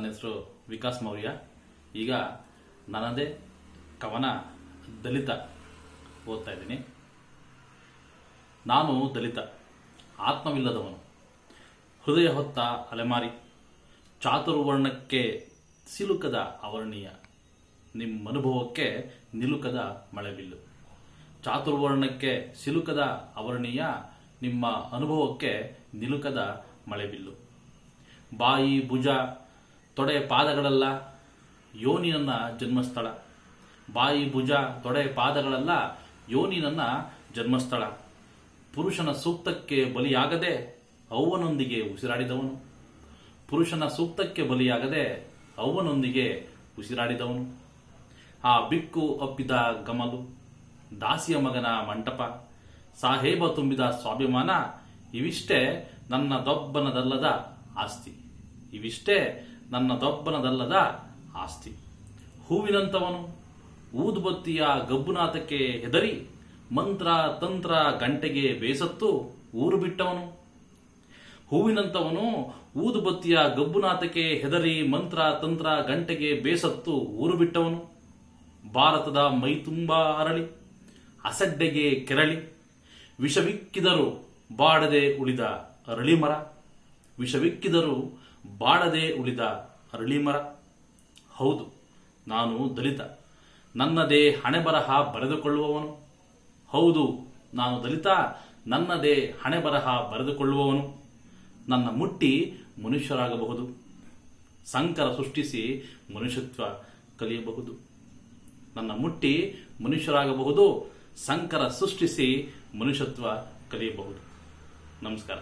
ನನ್ನ ಹೆಸರು ವಿಕಾಸ್ ಮೌರ್ಯ. ಈಗ ನನ್ನದೇ ಕವನ ದಲಿತ ಓದ್ತಾ ಇದ್ದೀನಿ. ನಾನು ದಲಿತ, ಆತ್ಮವಿಲ್ಲದವನು. ಹೃದಯ ಹೊತ್ತ ಅಲೆಮಾರಿ, ಚಾತುರ್ವರ್ಣಕ್ಕೆ ಸಿಲುಕದ ಅವರ್ಣೀಯ ನಿಮ್ಮ ಅನುಭವಕ್ಕೆ ನಿಲುಕದ ಮಳೆಬಿಲ್ಲು. ಚಾತುರ್ವರ್ಣಕ್ಕೆ ಸಿಲುಕದ ಅವರ್ಣೀಯ ನಿಮ್ಮ ಅನುಭವಕ್ಕೆ ನಿಲುಕದ ಮಳೆಬಿಲ್ಲು. ಬಾಯಿ, ಭುಜ ತೊಡೆ ಪಾದಗಳೆಲ್ಲ ಯೋನಿ ನನ್ನ ಜನ್ಮಸ್ಥಳ. ಬಾಯಿ ಭುಜ, ತೊಡೆ ಪಾದಗಳೆಲ್ಲ ಯೋನಿ ನನ್ನ ಜನ್ಮಸ್ಥಳ. ಪುರುಷನ ಸೂಕ್ತಕ್ಕೆ ಬಲಿಯಾಗದೆ ಅವ್ವನೊಂದಿಗೆ ಉಸಿರಾಡಿದವನು. ಪುರುಷನ ಸೂಕ್ತಕ್ಕೆ ಬಲಿಯಾಗದೆ ಅವ್ವನೊಂದಿಗೆ ಉಸಿರಾಡಿದವನು. ಆ ಬಿಕ್ಕು ಅಪ್ಪಿದ ಗಮಲು, ದಾಸಿಯ ಮಗನ ಮಂಟಪ, ಸಾಹೇಬ ತುಂಬಿದ ಸ್ವಾಭಿಮಾನ, ಇವಿಷ್ಟೇ ನನ್ನ ದೊಬ್ಬನದಲ್ಲದ ಆಸ್ತಿ. ಇವಿಷ್ಟೇ ನನ್ನ ದೊಬ್ಬನದಲ್ಲದ ಆಸ್ತಿ. ಹೂವಿನಂಥವನು ಊದುಬತ್ತಿಯ ಗಬ್ಬುನಾಥಕ್ಕೆ ಹೆದರಿ ಮಂತ್ರ ತಂತ್ರ ಗಂಟೆಗೆ ಬೇಸತ್ತು ಊರು ಬಿಟ್ಟವನು. ಹೂವಿನಂತವನು ಊದುಬತ್ತಿಯ ಗಬ್ಬುನಾಥಕ್ಕೆ ಹೆದರಿ ಮಂತ್ರ ತಂತ್ರ ಗಂಟೆಗೆ ಬೇಸತ್ತು ಊರು ಬಿಟ್ಟವನು. ಭಾರತದ ಮೈತುಂಬ ಅರಳಿ, ಅಸಡ್ಡೆಗೆ ಕೆರಳಿ, ವಿಷವಿಕ್ಕಿದರು ಬಾಡದೆ ಉಳಿದ ಅರಳಿ ಮರ. ವಿಷವಿಕ್ಕಿದರು ಬಾಡದೆ ಉಳಿದ ಅರಳಿ ಮರ ಹೌದು, ನಾನು ದಲಿತ. ನನ್ನದೇ ಹಣೆ ಬರಹ ಬರೆದುಕೊಳ್ಳುವವನು. ಹೌದು, ನಾನು ದಲಿತ. ನನ್ನದೇ ಹಣೆ ಬರಹ ಬರೆದುಕೊಳ್ಳುವವನು. ನನ್ನ ಮುಟ್ಟಿ ಮನುಷ್ಯರಾಗಬಹುದು. ಸಂಕರ ಸೃಷ್ಟಿಸಿ ಮನುಷ್ಯತ್ವ ಕಲಿಯಬಹುದು. ನನ್ನ ಮುಟ್ಟಿ ಮನುಷ್ಯರಾಗಬಹುದು. ಸಂಕರ ಸೃಷ್ಟಿಸಿ ಮನುಷ್ಯತ್ವ ಕಲಿಯಬಹುದು. ನಮಸ್ಕಾರ.